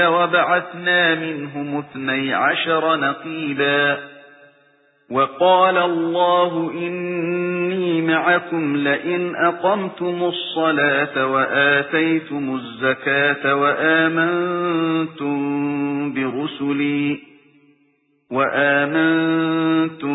وَبَعَثْنَا مِنْهُمُ اثْنَيْ عَشَرَ نَقِيبًا. وَقَالَ اللَّهُ إِنِّي مَعَكُمْ لَئِنْ أَقَمْتُمُ الصَّلَاةَ وَآتَيْتُمُ الزَّكَاةَ وَآمَنْتُمْ بِرُسُلِي وَآمَنْتُمْ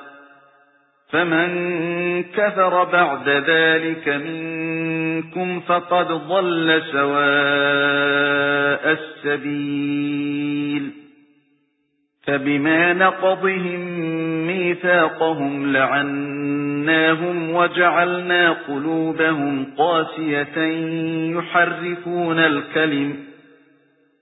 فَمَن كَفَرَ بَعْدَ ذَلِكَ مِنكُمْ فَقَدْ ضَلَّ سَوَاءَ السَّبِيلِ. فَبِمَا نَقْضِهِم مِيثَاقَهُمْ لَعَنَّاهُمْ وَجَعَلْنَا قُلُوبَهُمْ قَاسِيَةً يُحَرِّفُونَ الْكَلِمَ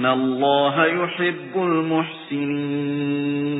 إِنَّ اللَّهَ يُحِبُّ الْمُحْسِنِينَ